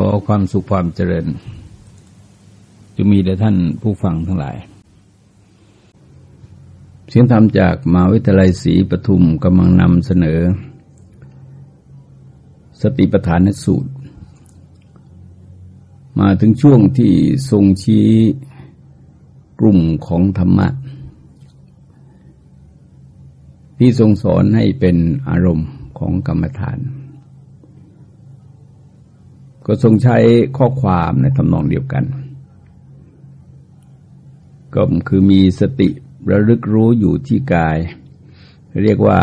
ขอความสุขความเจริญ จะมีแด่ท่านผู้ฟังทั้งหลาย เสียงธรรมจากมหาวิทยาลัยศรีปทุมกำลังนำเสนอ สติปัฏฐานสูตร มาถึงช่วงที่ทรงชี้กลุ่มของธรรมะ ที่ทรงสอนให้เป็นอารมณ์ของกรรมฐาน ก็ทรงใช้ข้อความในทำนองเดียวกัน ก็คือมีสติระลึกรู้อยู่ที่กาย เรียกว่า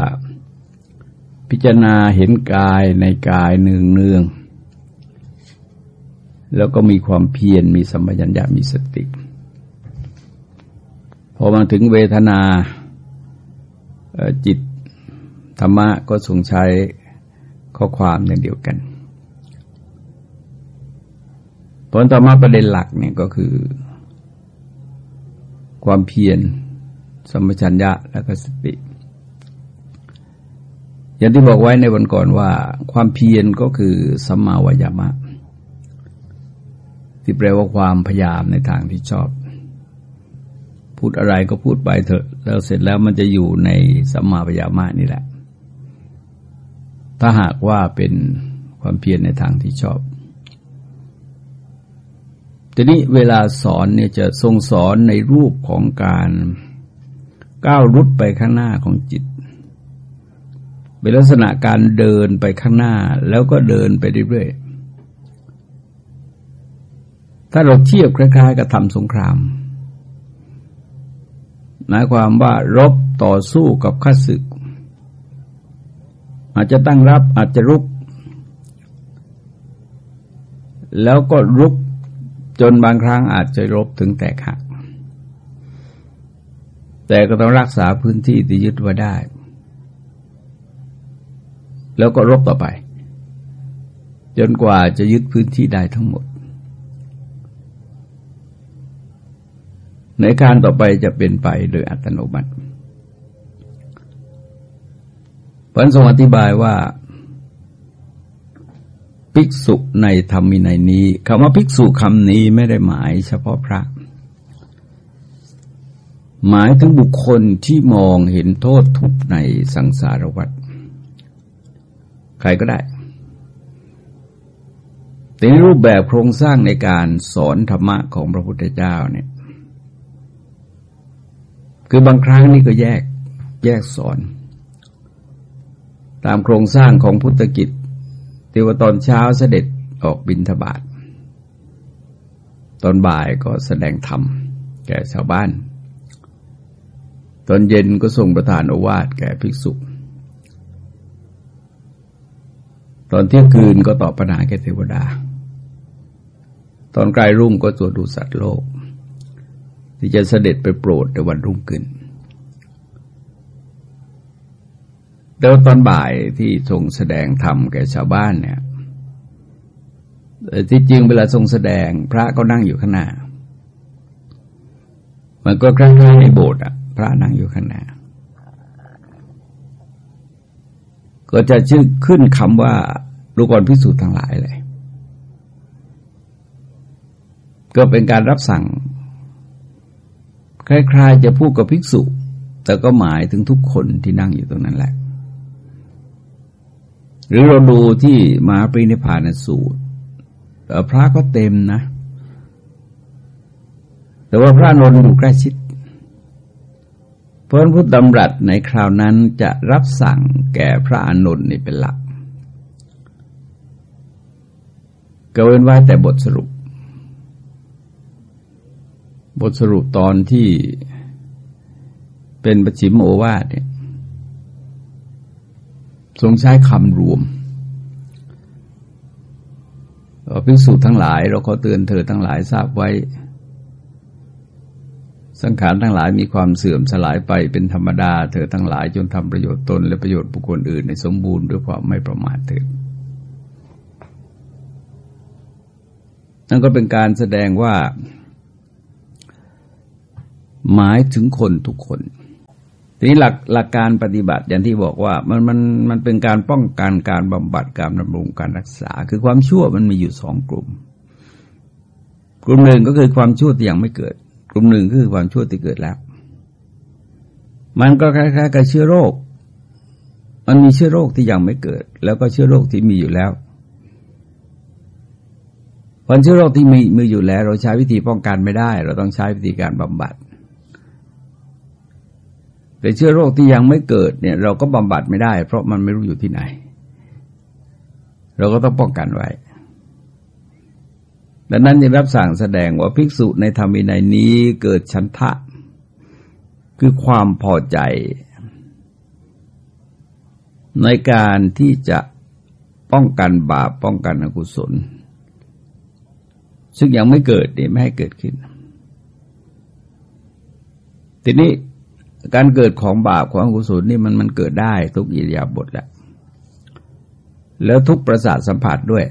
พิจารณาเห็นกายในกายเนืองเนืองแล้วก็มีความเพียรมีสัมปชัญญะมีสติ พอมาถึงเวทนาจิตธรรมะก็ทรงใช้ข้อความอย่างเดียวกัน ผลต่อมาประเด็นหลักเนี่ยก็คือ ความเพียรสมชัญญะและก็สติ อย่างที่บอกไว้ในวันก่อนว่า ความเพียรก็คือสัมมาวายามะ ที่แปลว่าความพยายามในทางที่ชอบ พูดอะไรก็พูดไปเถอะ แล้วเสร็จแล้วมันจะอยู่ในสัมมาปยามะนี่แหละ ถ้าหากว่าเป็นความเพียรในทางที่ชอบ ทีนี้เวลาสอนเนี่ยจะทรงสอนในรูปของการก้าวรุดไปข้างหน้าของจิต เป็นลักษณะการเดินไปข้างหน้าแล้วก็เดินไปเรื่อยๆ ถ้าเราเทียบคล้ายๆ กับทำสงคราม หมายความว่ารบต่อสู้กับข้าศึก อาจจะตั้งรับอาจจะรุก แล้วก็รุก จนบางครั้งอาจจะรบถึงแตกหัก แต่ก็ต้องรักษาพื้นที่ที่ยึดไว้ได้ แล้วก็รบต่อไป จนกว่าจะยึดพื้นที่ได้ทั้งหมด ในการต่อไปจะเป็นไปโดยอัตโนมัติพันทรงอธิบายว่า ภิกษุในธรรมินัยนี้คำว่าภิกษุคำนี้ไม่ได้หมายเฉพาะพระ หมายถึงบุคคลที่มองเห็นโทษทุกในสังสารวัฏใครก็ได้แต่รูปแบบโครงสร้างในการสอนธรรมะของพระพุทธเจ้าเนี่ย คือบางครั้งนี่ก็แยกแยกสอน ตามโครงสร้างของพุทธกิจ ที่ว่าตอนเช้าเสด็จออกบินทบาทตอนบ่ายก็แสดงธรรม แก่ชาวบ้าน ตอนเย็นก็ส่งประธานโอวาทแก่ภิกษุ ตอนเที่ยงคืนก็ตอบปัญหาแก่เทวดา ตอนใกล้รุ่งก็ตรวจดูสัตว์โลก ที่จะเสด็จไปโปรดในวันรุ่งขึ้น แต่ว่าตอนบ่ายที่ทรงแสดงธรรมแก่ชาวบ้านเนี่ยที่จริงเวลาทรงแสดงพระก็นั่งอยู่ข้างหน้า มันก็ใกล้ๆในโบสถ์อะ พระนั่งอยู่ข้างหน้า ก็จะชื่อขึ้นคำว่าลูกรพิสูจน์ทั้งหลายเลย ก็เป็นการรับสั่ง คล้ายๆจะพูดกับภิกษุ แต่ก็หมายถึงทุกคนที่นั่งอยู่ตรงนั้นแหละ หรือเราดูที่มาปรินิพานสูตรพระก็เต็มนะ แต่ว่าพระนนท์อยู่ใกล้ชิดเพราะพุทธดำรัสในคราวนั้นจะรับสั่งแก่พระอานนท์นี่เป็นหลักก็เว้นไว้แต่บทสรุป บทสรุปตอนที่เป็นประชิมโอวาทเนี่ย ทรงใช้คำรวมพิสูจน์ทั้งหลาย เราขอเตือนเธอทั้งหลายทราบไว้ สังขารทั้งหลายมีความเสื่อมสลายไปเป็นธรรมดา เธอทั้งหลายจนทำประโยชน์ตน และประโยชน์บุคคลอื่นในสมบูรณ์ด้วยความไม่ประมาทเถิดนั่นก็เป็นการแสดงว่า หมายถึงคนทุกคน ทีนี้หลักหลักการปฏิบัติอย่างที่บอกว่ามันมันมันเป็นการป้องกันการบำบัดการบำรุงการรักษา คือความชั่วมันมีอยู่สองกลุ่ม กลุ่มหนึ่งก็คือความชั่วที่ยังไม่เกิด กลุ่มหนึ่งก็คือความชั่วที่เกิดแล้ว มันก็คล้ายๆกับเชื้อโรค มันมีเชื้อโรคที่ยังไม่เกิด แล้วก็เชื้อโรคที่มีอยู่แล้วผลเชื้อโรคที่มีมืออยู่แล้ว เราใช้วิธีป้องกันไม่ได้ เราต้องใช้วิธีการบำบัด แต่เชื้อโรคที่ยังไม่เกิดเนี่ย เราก็บำบัดไม่ได้ เพราะมันไม่รู้อยู่ที่ไหน เราก็ต้องป้องกันไว้ดังนั้นจึงรับสั่งแสดงว่าภิกษุในธรรมินัยนี้เกิดชันทะ คือความพอใจ ในการที่จะป้องกันบาปป้องกันอกุศล ซึ่งยังไม่เกิดเนี่ไม่ให้เกิดขึ้น ทีนี้ การเกิดของบาปของอกุศลนี่มันมันเกิดได้ทุกอิริยาบถแหละแล้วทุกประสาทสัมผัสด้วย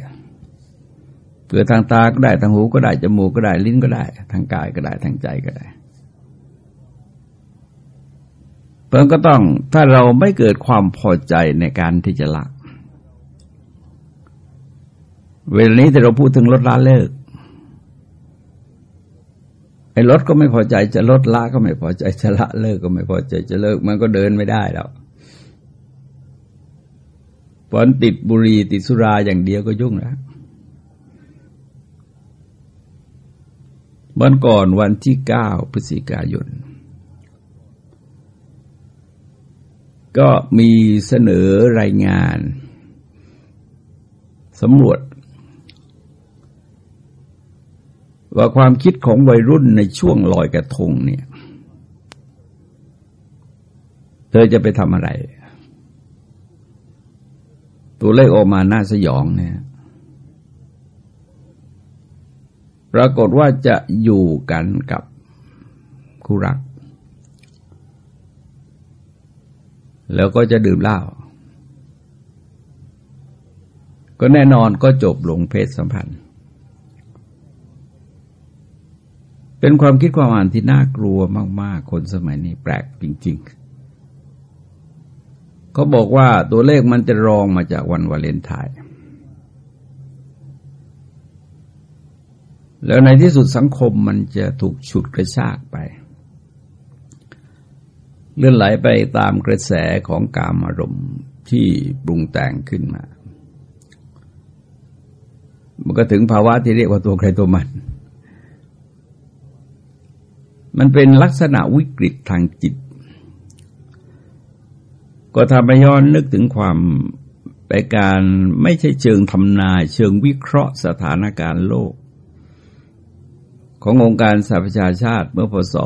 เกิดทางตาก็ได้ทางหูก็ได้จมูกก็ได้ลิ้นก็ได้ ทางกายก็ได้ทางใจก็ได้เพราะก็ต้องถ้าเราไม่เกิดความพอใจในการที่จะละเวลานี้แต่เราพูดถึงลดละเลิก ไอ้ลดก็ไม่พอใจจะลดละก็ไม่พอใจจะละเลิกก็ไม่พอใจจะเลิก มันก็เดินไม่ได้แล้วผลติดบุหรี่ติดสุราอย่างเดียวก็ยุ่งแล้ววันก่อนวันที่เก้าพฤศจิกายน ก็มีเสนอรายงานสำรวจ ว่าความคิดของวัยรุ่นในช่วงลอยกระทงเนี่ย เธอจะไปทำอะไร ตัวเลขออกมาน่าสยองเนี่ยปรากฏว่าจะอยู่กันกับคู่รัก แล้วก็จะดื่มเหล้าก็แน่นอนก็จบลงเพศสัมพันธ์ เป็นความคิดความอ่านที่น่ากลัวมาก ๆ คนสมัยนี้แปลกจริง ๆ เขาบอกว่าตัวเลขมันจะรองมาจากวันวาเลนไทน์แล้วในที่สุดสังคมมันจะถูกฉุดกระชากไป เลื่อนไหลไปตามกระแสของกามอารมณ์ที่ปรุงแต่งขึ้นมา มันก็ถึงภาวะที่เรียกว่าตัวใครตัวมัน มันเป็นลักษณะวิกฤตทางจิต ก็ทำให้ย้อนนึกถึงความไปการไม่ใช่เชิงทำนายเชิงวิเคราะห์สถานการณ์โลก ขององค์การสหประชาชาติเมื่อพศ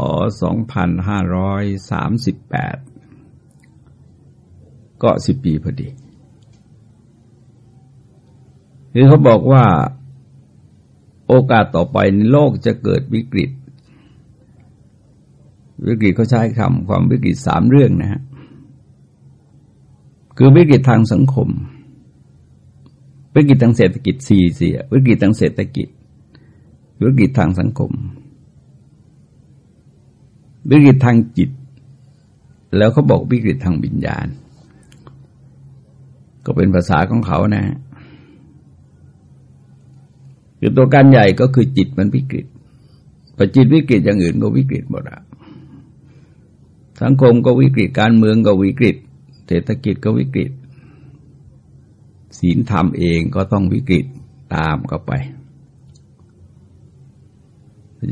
2538 ก็สิบปีพอดีคือเขาบอกว่าโอกาสต่อไปในโลกจะเกิดวิกฤต วิกฤตเขาใช้คำความวิกฤตสามเรื่องนะฮะคือวิกฤตทางสังคม วิกฤตทางเศรษฐกิจสี่เสีย วิกฤตทางเศรษฐกิจ วิกฤตทางสังคม วิกฤตทางจิต แล้วเขาบอกวิกฤตทางวิญญาณ ก็เป็นภาษาของเขานะคือตัวการใหญ่ก็คือจิตมันวิกฤตพอจิตวิกฤตอย่างอื่นก็วิกฤตหมดอะ สังคมก็วิกฤตการเมืองก็วิกฤต เศรษฐกิจก็วิกฤต ศีลธรรมเองก็ต้องวิกฤตตามเข้าไป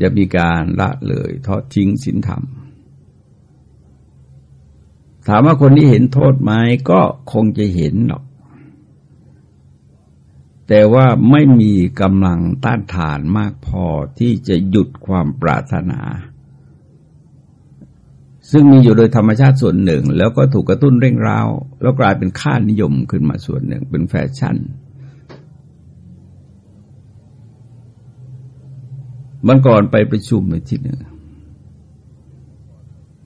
จะมีการละเลยทอดทิ้งศีลธรรม ถามว่าคนที่เห็นโทษไหมก็คงจะเห็นหรอก แต่ว่าไม่มีกำลังต้านทานมากพอที่จะหยุดความปรารถนา ซึ่งมีอยู่โดยธรรมชาติส่วนหนึ่ง แล้วก็ถูกกระตุ้นเร่งร้าว แล้วกลายเป็นค่านิยมขึ้นมาส่วนหนึ่งเป็นแฟชั่น มันก่อนไปประชุมในที่หนึ่ง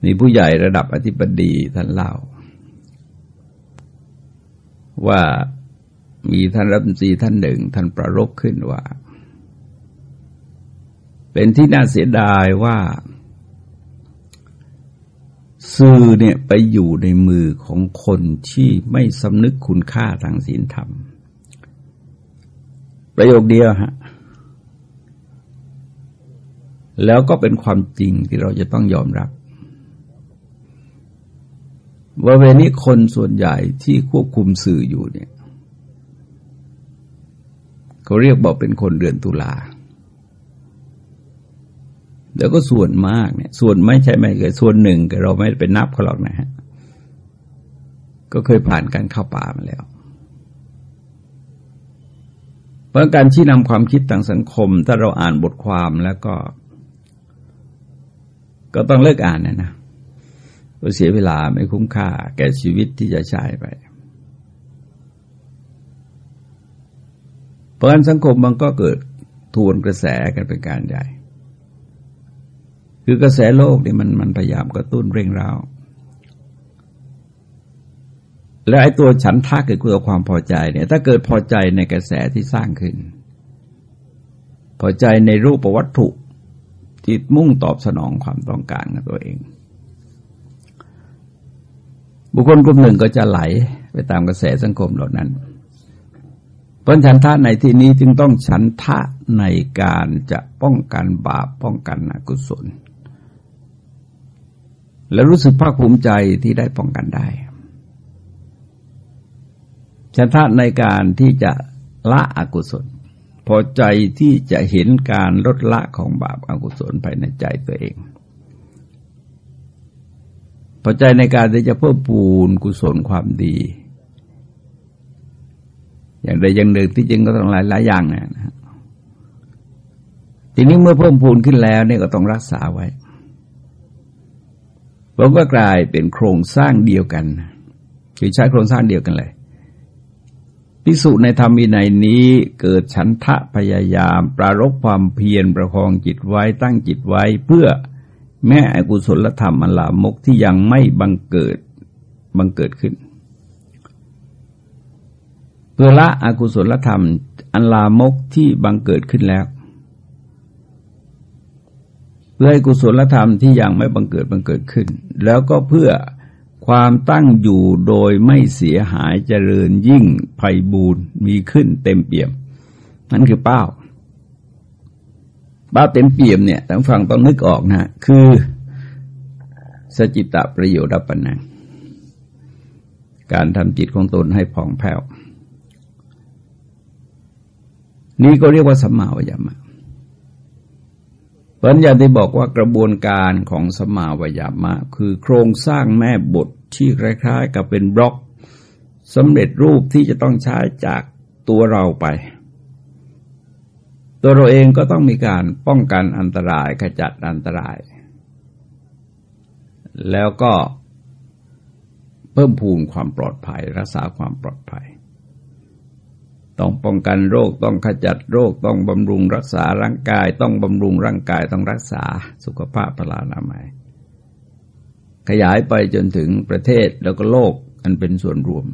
มีผู้ใหญ่ระดับอธิบดีท่านเล่า ว่ามีท่านรัฐมนตรีท่านหนึ่ง ท่านประรบขึ้นว่า เป็นที่น่าเสียดายว่า สื่อเนี่ยไปอยู่ในมือของคนที่ไม่สำนึกคุณค่าทางศีลธรรม ประโยคเดียวฮะ แล้วก็เป็นความจริงที่เราจะต้องยอมรับ ว่าเวนี้คนส่วนใหญ่ที่ควบคุมสื่ออยู่เนี่ยเขาเรียกบอกเป็นคนเดือนตุลา แล้วก็ส่วนมากเนี่ย ส่วนไม่ใช่ไม่เกิดส่วนหนึ่งแต่เราไม่ไปนับเขาหรอกนะฮะก็เคยผ่านการเข้าป่ามาแล้ว เพราะการชี้นำความคิดทางสังคม ถ้าเราอ่านบทความแล้วก็ ก็ต้องเลิกอ่านนะนะก็เสียเวลาไม่คุ้มค่า แก่ชีวิตที่จะใช้ไป เพราะฉะนั้นสังคมมันก็เกิดทวนกระแสกันเป็นการใหญ่ คือกระแสโลกนี่มันมันพยายามกระตุ้นเร่งร้าวและไอ้ตัวฉันทะเกิดตัวความพอใจเนี่ย ถ้าเกิดพอใจในกระแสที่สร้างขึ้น พอใจในรูปวัตถุที่มุ่งตอบสนองความต้องการของตัวเอง บุคคลกลุ่มหนึ่งก็จะไหลไปตามกระแสสังคมเหล่านั้นเพราะฉันทะในที่นี้จึงต้องฉันทะในการจะป้องกันบาปป้องกันอกุศล และรู้สึกภาคภูมิใจที่ได้ป้องกันได้ฉันทะในการที่จะละอกุศล พอใจที่จะเห็นการลดละของบาปอากุศลภายในใจตัวเอง พอใจในการที่จะเพิ่มปูนกุศลความดี อย่างใดอย่างหนึ่งที่จริงก็ต้องหลายหลายอย่างนะทีนี้เมื่อเพิ่มพูนขึ้นแล้วเนี่ยก็ต้องรักษาไว้ ผมก็กลายเป็นโครงสร้างเดียวกัน คือใช้โครงสร้างเดียวกันเลยพิสูจในธรรมีในนี้เกิดฉันทะพยายาม ปรารบความเพียรประคองจิตไว้ตั้งจิตไว้เพื่อแม่อกุศลธรรมอันลามกที่ยังไม่บังเกิดบังเกิดขึ้น เพื่อละอกุศลธรรมอันลามกที่บังเกิดขึ้นแล้ว พื่อให้กุศลธรรมที่ยังไม่บังเกิดบังเกิดขึ้น แล้วก็เพื่อความตั้งอยู่โดยไม่เสียหายเจริญยิ่งไพบูรณ์มีขึ้นเต็มเปี่ยม นั่นคือเป้า เป้าเต็มเปี่ยมเนี่ยทั้งฟังต้องนึกออกนะคือสจิตะประโยชน์ปัญญการทำจิตของตนให้ผ่องแผ้ว นี่ก็เรียกว่าสัมมาวิยามะ เพราะอย่างที่บอกว่ากระบวนการของสมาวยามะ คือโครงสร้างแม่บทที่คล้ายๆ กับเป็นบล็อกสำเร็จรูปที่จะต้องใช้จากตัวเราไป ตัวเราเองก็ต้องมีการป้องกันอันตรายขจัดอันตราย แล้วก็เพิ่มพูนความปลอดภัย รักษาความปลอดภัย ต้องป้องกันโรคต้องขจัดโรคต้องบำรุงรักษาร่างกาย ต้องบำรุงร่างกายต้องรักษาสุขภาพพลานามัย ขยายไปจนถึงประเทศแล้วก็โลกอันเป็นส่วนรวม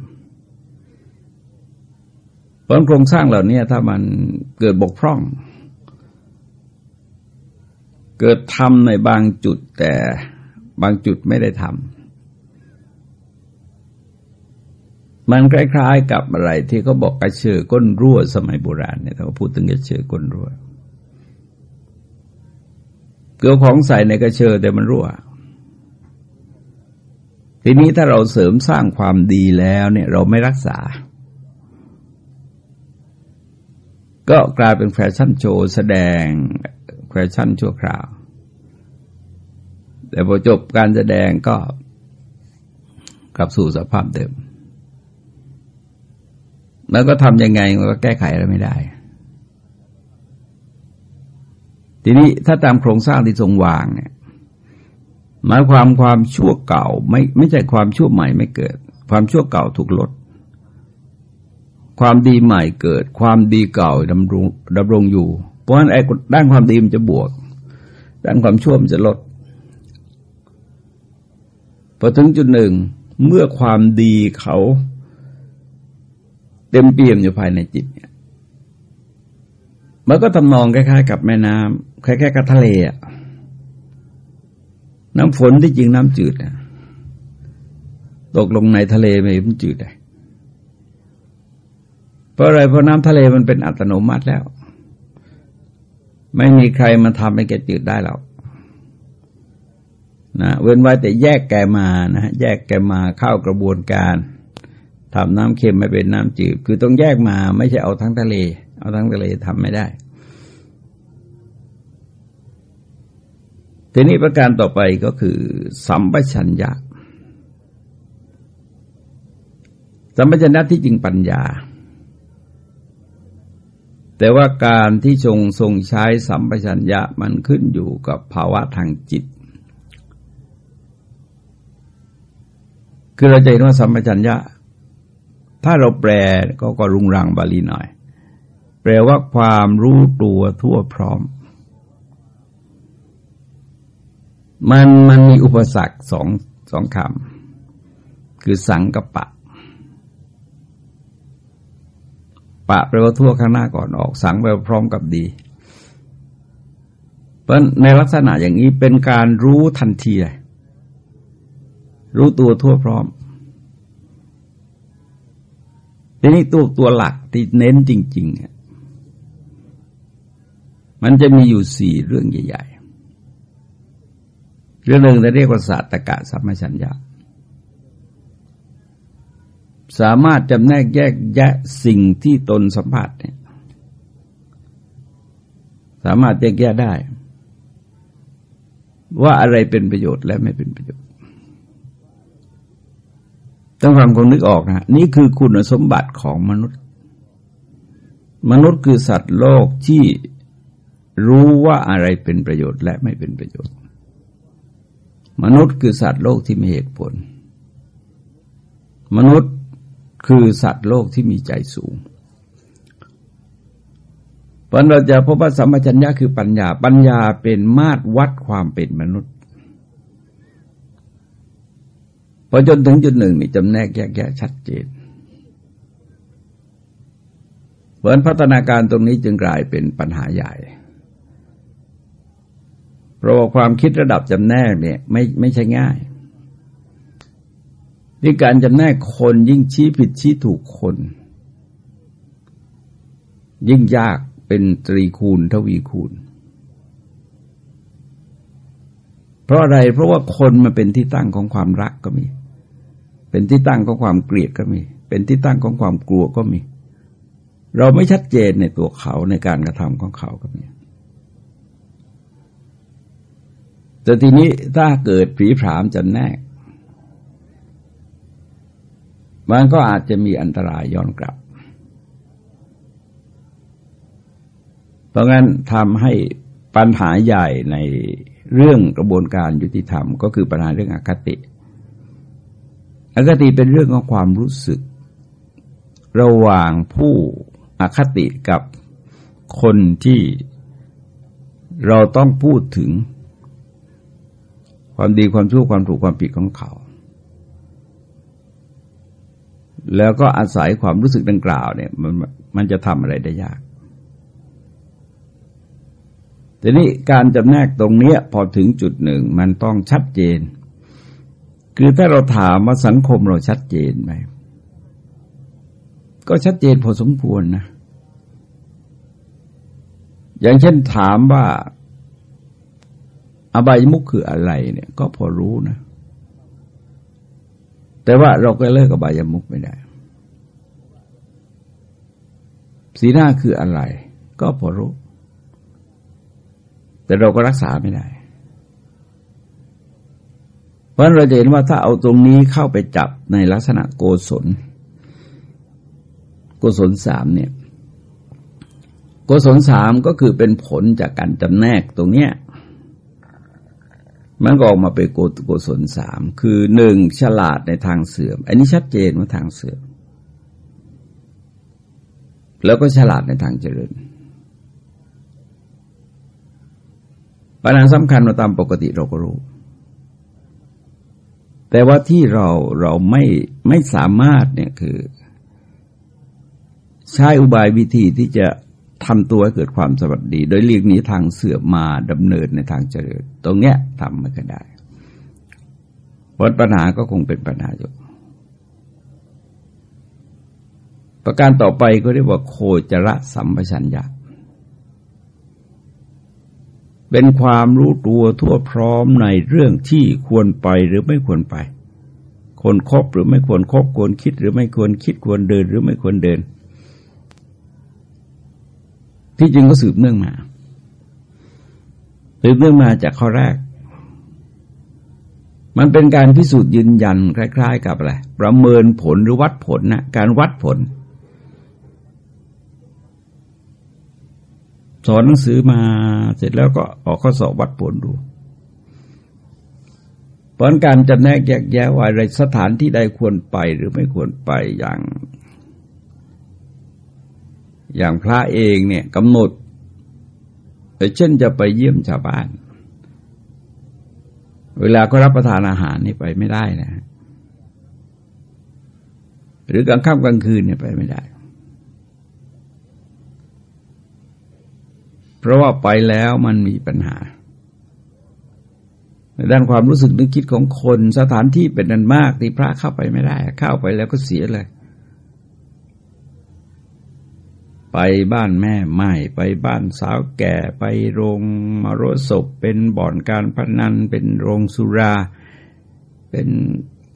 เพราะโครงสร้างเหล่านี้ถ้ามันเกิดบกพร่อง เกิดทำในบางจุดแต่บางจุดไม่ได้ทำ มันคล้ายๆกับอะไรที่เขาบอกกระเชือก้นรั่วสมัยโบราณเนี่ยเขาพูดถึงกระเชือก้นรั่วเกลือของใส่ในกระเชอแต่มันรั่ว ทีนี้ถ้าเราเสริมสร้างความดีแล้วเนี่ยเราไม่รักษา ก็กลายเป็นแฟชั่นโชว์แสดงแฟชั่นชั่วคราว แต่พอจบการแสดงก็กลับสู่สภาพเดิม แล้วก็ทำยังไงมันก็แก้ไขอะไรไม่ได้ ทีนี้ถ้าตามโครงสร้างที่ทรงวางเนี่ยหมายความความชั่วเก่าไม่ไม่ใช่ความชั่วใหม่ไม่เกิด ความชั่วเก่าถูกลด ความดีใหม่เกิด ความดีเก่าดำรงดำรงอยู่ เพราะฉะนั้นไอ้ด้านความดีมันจะบวก ด้านความชั่วมันจะลดพอถึงจุดหนึ่งเมื่อความดีเขา เต็มเปี่ยมอยู่ภายในจิตเนี่ยมันก็ทำนองคล้ายๆ กับแม่น้ำคล้ายๆกับทะเลอะน้ำฝนที่จริงน้ำจืดนะตกลงในทะเลไม่มันจืดเลยเพราะอะไรเพราะน้ำทะเลมันเป็นอัตโนมัติแล้ว ไม่มีใครมาทำให้แกจืดได้หรอกนะเว้นไว้แต่แยกแกมานะแยกแกมาเข้ากระบวนการ ทำน้ำเค็มไม่เป็นน้ำจืด คือต้องแยกมาไม่ใช่เอาทั้งทะเล เอาทั้งทะเลทำไม่ได้ ทีนี้ประการต่อไปก็คือ สัมปชัญญะ สัมปชัญญะที่จริงปัญญา แต่ว่าการที่ทรงทรงใช้สัมปชัญญะมันขึ้นอยู่กับภาวะทางจิตคือเราจะเห็นว่าสัมปชัญญะ ถ้าเราแปลก็ก็รุงรังบาลีหน่อย แปลว่าความรู้ตัวทั่วพร้อม มันมันมีอุปสรรคสองสองคำคือสังกับปะ ปะแปลว่าทั่วข้างหน้าก่อนออก สังแปลว่าพร้อมกับดี เพราะในลักษณะอย่างนี้เป็นการรู้ทันทีเลยรู้ตัวทั่วพร้อม ทีนี้ตัวตัวหลักที่เน้นจริงๆมันจะมีอยู่สี่เรื่องใหญ่ๆ เรื่องหนึ่งจะเรียกว่าศาสตกะสัมมชัญญะสามารถจำแนกแยกแยะสิ่งที่ตนสัมผัสเนี่ยสามารถแยกแยะได้ ว่าอะไรเป็นประโยชน์และไม่เป็นประโยชน์ ต้องฟังคงนึกออกนะนี่คือคุณสมบัติของมนุษย์ มนุษย์คือสัตว์โลกที่รู้ว่าอะไรเป็นประโยชน์และไม่เป็นประโยชน์ มนุษย์คือสัตว์โลกที่มีเหตุผล มนุษย์คือสัตว์โลกที่มีใจสูงเพราะเราจะพบว่าสัมปชัญญะคือปัญญา ปัญญาเป็นมาตรวัดความเป็นมนุษย์ พอจนถึงจุดหนึ่งนี่จำแนกแยกแยะชัดเจนเพราะพัฒนาการตรงนี้จึงกลายเป็นปัญหาใหญ่เพราะว่าความคิดระดับจำแนกเนี่ยไม่ไม่ใช่ง่ายที่การจำแนกคนยิ่งชี้ผิดชี้ถูกคน ยิ่งยากเป็นตรีคูณทวีคูณ เพราะอะไรเพราะว่าคนมันเป็นที่ตั้งของความรักก็มี เป็นที่ตั้งของความเกลียดก็มี เป็นที่ตั้งของความกลัวก็มี เราไม่ชัดเจนในตัวเขาในการกระทำของเขาก็มีแต่ทีนี้ถ้าเกิดผีผามจะแนก มันก็อาจจะมีอันตรายย้อนกลับ เพราะงั้นทำให้ปัญหาใหญ่ในเรื่องกระบวนการยุติธรรม ก็คือปัญหาเรื่องอคติ อคติเป็นเรื่องของความรู้สึก ระหว่างผู้อคติกับคนที่เราต้องพูดถึง ความดีความชั่วความถูกความผิดของเขา แล้วก็อาศัยความรู้สึกดังกล่าวเนี่ย มันมันจะทำอะไรได้ยากทีนี้การจำแนกตรงนี้พอถึงจุดหนึ่งมันต้องชัดเจน คือถ้าเราถามว่าสังคมเราชัดเจนไหม ก็ชัดเจนพอสมควรนะ อย่างเช่นถามว่า อบายมุขคืออะไรเนี่ย ก็พอรู้นะ แต่ว่าเราก็เลิกอบายมุขไม่ได้ สีหน้าคืออะไร ก็พอรู้ แต่เราก็รักษาไม่ได้ ราะเราจะเห็นว่าถ้าเอาตรงนี้เข้าไปจับในลักษณะโกศล โกศลสามเนี่ย โกศลสามก็คือเป็นผลจากการจำแนกตรงเนี้ยมันก็ออกมาเป็นโกโกศลสามคือหนึ่งฉลาดในทางเสื่อม อันนี้ชัดเจนว่าทางเสื่อม แล้วก็ฉลาดในทางเจริญปัญหาสำคัญเราตามปกติเราก็รู้ แต่ว่าที่เราเราไม่ไม่สามารถเนี่ยคือ ใช้อุบายวิธีที่จะทำตัวให้เกิดความสวัสดี โดยเลียกนี้ทางเสื่อมมาดำเนินในทางเจริญ ตรงเนี้ยทำไม่ก็ได้ผลปัญหาก็คงเป็นปัญหาอยู่ ประการต่อไปก็เรียกว่าโคจรสัมปชัญญะ เป็นความรู้ตัวทั่วพร้อมในเรื่องที่ควรไปหรือไม่ควรไป ควรครบหรือไม่ควรครบควรคิดหรือไม่ควรคิดควรเดินหรือไม่ควรเดิน ที่จริงก็สืบเนื่องมาสืบเนื่องมาจากข้อแรก มันเป็นการพิสูจน์ยืนยันคล้าย ๆ กับอะไรประเมินผลหรือวัดผลนะการวัดผล อนหนังสือมาเสร็จแล้วก็ออกข้อสอบวัดผลดูเพราะการจะแนกแยกแยะว่าอะไรสถานที่ใดควรไปหรือไม่ควรไปอย่าง อย่างพระเองเนี่ยกำหนดเช่นจะไปเยี่ยมชาวบ้าน เวลาก็รับประทานอาหารนี่ไปไม่ได้นะ หรือกลางค่ำกลางคืนเนี่ยไปไม่ได้ เพราะว่าไปแล้วมันมีปัญหา ในด้านความรู้สึกนึกคิดของคนสถานที่เป็นนันมากที่พระเข้าไปไม่ได้ เข้าไปแล้วก็เสียเลย ไปบ้านแม่ไม่ไปบ้านสาวแก่ไปโรงมารศพเป็นบ่อนการพนันเป็นโรงสุรา เป็น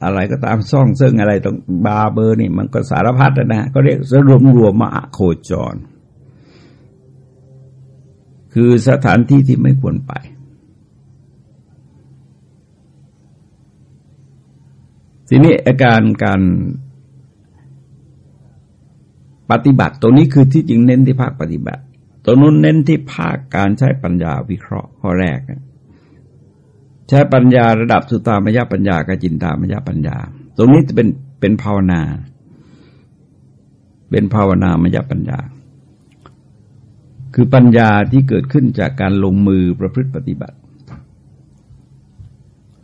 อะไรก็ตามซ่องซึ่งอะไรตรงบาเบอร์นี่มันก็สารพัดนะก็เรียกสรวมรวมมาโคจร คือสถานที่ที่ไม่ควรไป ทีนี้อาการการปฏิบัติตรงนี้คือที่จริงเน้นที่ภาคปฏิบัติตัวนู้นเน้นที่ภาคการใช้ปัญญาวิเคราะห์ข้อแรก ใช้ปัญญาระดับสุตามยปัญญากับจินตามยปัญญา ตรงนี้จะเป็นเป็นภาวนา เป็นภาวนามยปัญญา คือปัญญาที่เกิดขึ้นจากการลงมือประพฤติปฏิบัติ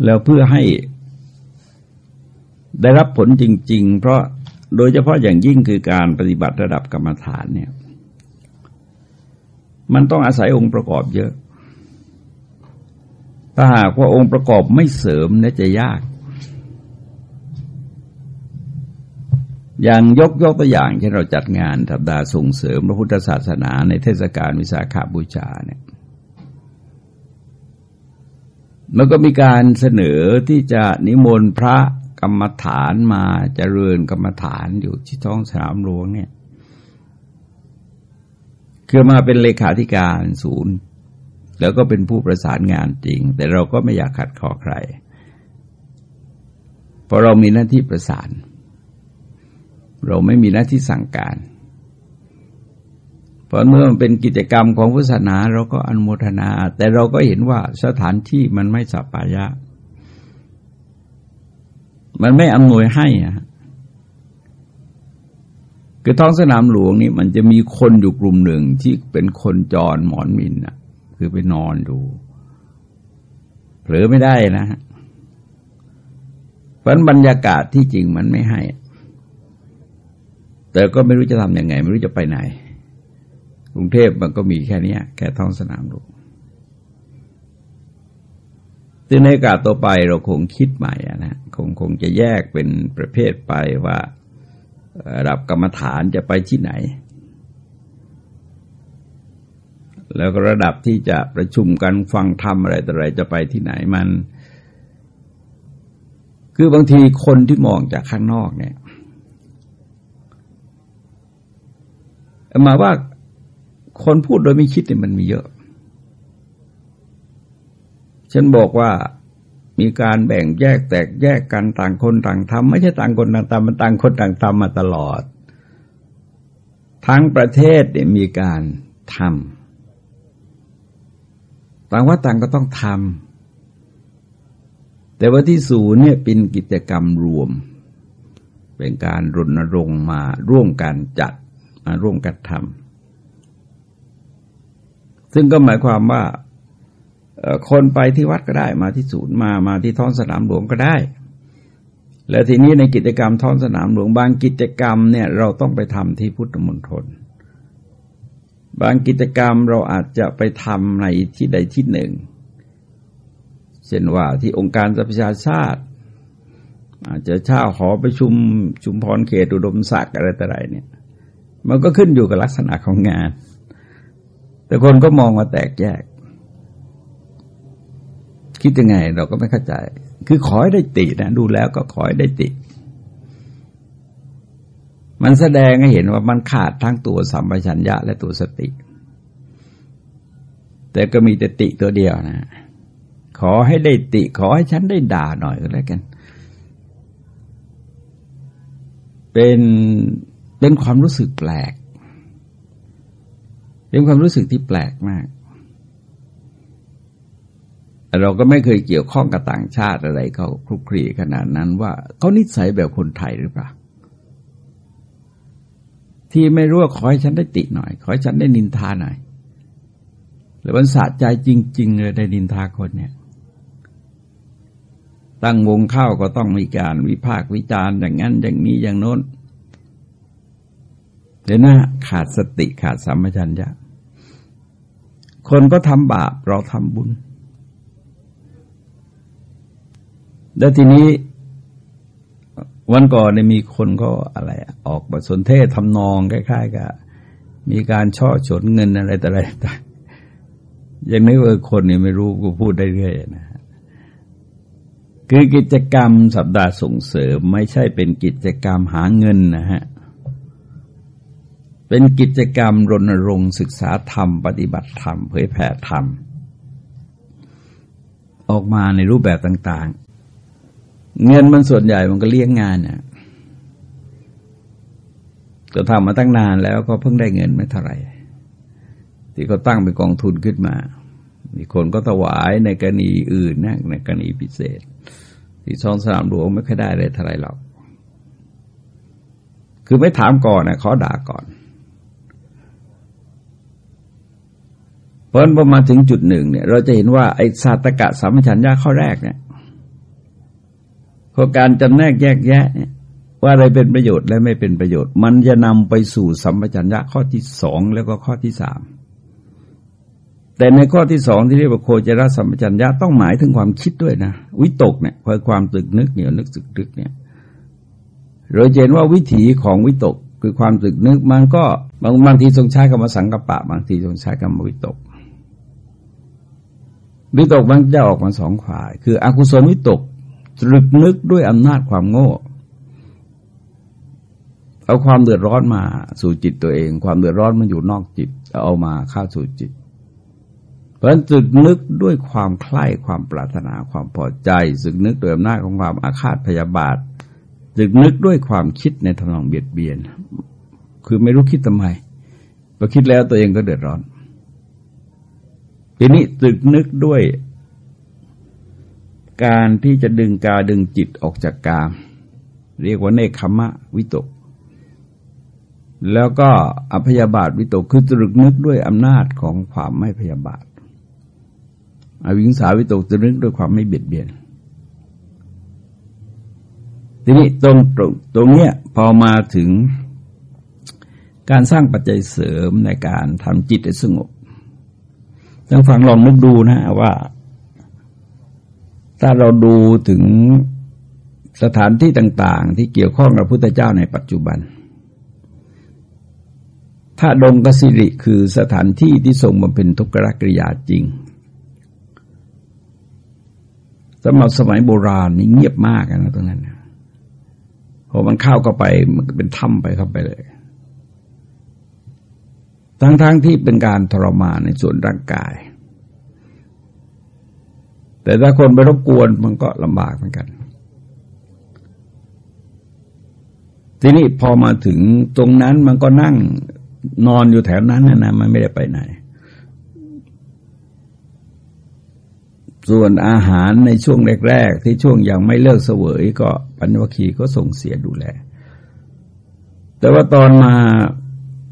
แล้วเพื่อให้ได้รับผลจริง ๆ เพราะโดยเฉพาะอย่างยิ่งคือการปฏิบัติระดับกรรมฐานเนี่ยมันต้องอาศัยองค์ประกอบเยอะ ถ้าหากว่าองค์ประกอบไม่เสริมเนี่ยจะยาก อย่างยกยกตัวอย่างที่เราจัดงานสัปดาห์ส่งเสริมพระพุทธศาสนาในเทศกาลวิสาขาบูชาเนี่ยมันก็มีการเสนอที่จะนิมนต์พระกรรมฐานมาเจริญกรรมฐานอยู่ที่ท้องสนามหลวงเนี่ยคือมาเป็นเลขาธิการศูนย์ แล้วก็เป็นผู้ประสานงานจริง แต่เราก็ไม่อยากขัดขอใคร เพราะเรามีหน้าที่ประสาน เราไม่มีหน้าที่สั่งการ เพราะเมื่อมันเป็นกิจกรรมของพุทธศาสนาเราก็อนุโมทนา แต่เราก็เห็นว่าสถานที่มันไม่สัปปายะ มันไม่อำนวยให้อะคือท้องสนามหลวงนี่มันจะมีคนอยู่กลุ่มหนึ่งที่เป็นคนจรหมอนมินอะ คือไปนอนดูเผลอไม่ได้นะฮะเพราะบรรยากาศที่จริงมันไม่ให้ แต่ก็ไม่รู้จะทำยังไง ไม่รู้จะไปไหน กรุงเทพมันก็มีแค่นี้แค่ท้องสนามหลวงซึ่งในโอกาสต่อไปเราคงคิดใหม่นะคงคงจะแยกเป็นประเภทไปว่าระดับกรรมฐานจะไปที่ไหน แล้วก็ระดับที่จะประชุมกันฟังธรรมอะไรต่ออะไรจะไปที่ไหนมัน คือบางทีคนที่มองจากข้างนอกเนี่ย มาว่าคนพูดโดยไม่คิดเนี่ยมันมีเยอะ ฉันบอกว่ามีการแบ่งแยกแตกแยกกันต่างคนต่างทำไม่ใช่ต่างคนต่างทำมันต่างคนต่างทำมาตลอด ทั้งประเทศเนี่ยมีการทำต่างว่าต่างก็ต้องทำแต่ว่าที่ศูนย์เนี่ยเป็นกิจกรรมรวม เป็นการรณรงค์มาร่วมกันจัด ร่วมกันทำซึ่งก็หมายความว่าคนไปที่วัดก็ได้ มาที่ศูนย์มามาที่ท้องสนามหลวงก็ได้ แล้วทีนี้ในกิจกรรมท้องสนามหลวงบางกิจกรรมเนี่ยเราต้องไปทำที่พุทธมณฑลบางกิจกรรมเราอาจจะไปทำในที่ใดที่หนึ่ง เช่นว่าที่องค์การสหประชาชาติ อาจจะเช่าหอประชุมชุมพรเขตอุดมศักดิ์อะไรต่ออะไรเนี่ย มันก็ขึ้นอยู่กับลักษณะของงาน แต่คนก็มองว่าแตกแยก คิดยังไงเราก็ไม่เข้าใจ คือขอให้ได้ตินะดูแล้วก็ขอให้ได้ติ มันแสดงให้เห็นว่ามันขาดทั้งตัวสัมปชัญญะและตัวสติ แต่ก็มีแต่ติตัวเดียวนะ ขอให้ได้ติ ขอให้ฉันได้ด่าหน่อยก็แล้วกัน เป็น เป็นความรู้สึกแปลก เป็นความรู้สึกที่แปลกมาก เราก็ไม่เคยเกี่ยวข้องกับต่างชาติอะไรเขาคลุกคลีขนาดนั้นว่าเขานิสัยแบบคนไทยหรือเปล่า ที่ไม่รู้ว่าขอให้ฉันได้ติหน่อย ขอให้ฉันได้นินทาหน่อยหรือมันสะใจจริง ๆ เลยได้นินทาคนเนี่ยตั้งวงเข้าก็ต้องมีการวิพากษ์วิจารณ์อย่างนั้นอย่างนี้อย่างโน้น เดี๋ยวนะขาดสติขาดสัมปชัญญะคนก็ทำบาปเราทำบุญ แล้วทีนี้วันก่อนเนี่ยมีคนก็อะไรออกบทสนเทศทำนองคล้ายๆกับมีการช่อฉนเงินอะไรแต่อะไรต่างยังนึกว่าคนนี่ไม่รู้กูพูดได้เรื่อยนะคือกิจกรรมสัปดาห์ส่งเสริมไม่ใช่เป็นกิจกรรมหาเงินนะฮะ เป็นกิจกรรมรณรงค์ศึกษาธรรม ปฏิบัติธรรมเผยแผ่ธรรม ออกมาในรูปแบบต่าง ๆ เงินมันส่วนใหญ่มันก็เลี้ยงงานเนี่ยก็ทำมาตั้งนานแล้วก็เพิ่งได้เงินไม่เท่าไหร่ ที่เขาตั้งเป็นกองทุนขึ้นมามีคนก็ถวายในกรณีอื่นนะในกรณีพิเศษ ที่ช่องสนามหลวงไม่ค่อยได้เลยเท่าไรหรอก คือไม่ถามก่อนนะขอด่าก่อน เพราะพอมาถึงจุดหนึ่งเนี่ย เราจะเห็นว่าไอ้ศาตกะสัมชัญญาข้อแรกเนี่ยข้อการจำแนกแยกแยะเนี่ยว่าอะไรเป็นประโยชน์และไม่เป็นประโยชน์ มันจะนำไปสู่สัมปชัญญะข้อที่สองแล้วก็ข้อที่สามแต่ในข้อที่สองที่เรียกว่าโคจรสัมปชัญญะต้องหมายถึงความคิดด้วยนะวิตกเนี่ยพอความตึกนึกเหนี่ยนึกสึกตึกเนี่ยเราเห็นว่าวิถีของวิตกคือความตึกนึกมันก็บางบางทีทรงใช้คำว่าสังกปะ บางทีทรงใช้คำว่าวิตก วิตกมันจะออกมาสองฝ่าย คืออกุศลวิตกตรึกนึกด้วยอำนาจความโง่ เอาความเดือดร้อนมาสู่จิตตัวเอง ความเดือดร้อนมันอยู่นอกจิต เอามาเข้าสู่จิต เพราะฉะนั้นตรึกนึกด้วยความใคร่ความปรารถนาความพอใจสึกนึกด้วยอำนาจของความอาฆาตพยาบาทตึกนึกด้วยความคิดในทางเบียดเบียน คือไม่รู้คิดทำไมพอคิดแล้วตัวเองก็เดือดร้อน ทีนี้ตึกนึกด้วยการที่จะดึงกาดึงจิตออกจากกาม เรียกว่าเนคขมะวิตก แล้วก็อภยาบาทวิตกคือตรึกนึกด้วยอำนาจของความไม่พยาบาท อวิงสาวิตกตรึกนึกด้วยความไม่เบียดเบียน ทีนี้ตรงตรงตรงเนี้ยพอมาถึงการสร้างปัจจัยเสริมในการทำจิตให้สงบ ท่านฟังลองนึกดูนะว่า ถ้าเราดูถึงสถานที่ต่าง ๆ ที่เกี่ยวข้องกับพุทธเจ้าในปัจจุบัน ถ้าดงกสิริคือสถานที่ที่ทรงบำเพ็ญทุกขกริยาจริงสมัยสมัยโบราณนี่เงียบมากนะตรงนั้นพอมันเข้าเข้าไปมันเป็นถ้ำไปเข้าไปเลย ทั้งๆทที่เป็นการทรมานในส่วนร่างกาย แต่ถ้าคนไปรบกวนมันก็ลำบากเหมือนกัน ทีนี้พอมาถึงตรงนั้นมันก็นั่งนอนอยู่แถวนั้นนะนะมันไม่ได้ไปไหน ส่วนอาหารในช่วงแรกๆ ที่ช่วงยังไม่เลิกเสวยก็ปัญญวคีก็ส่งเสียดูแล แต่ว่าตอนมา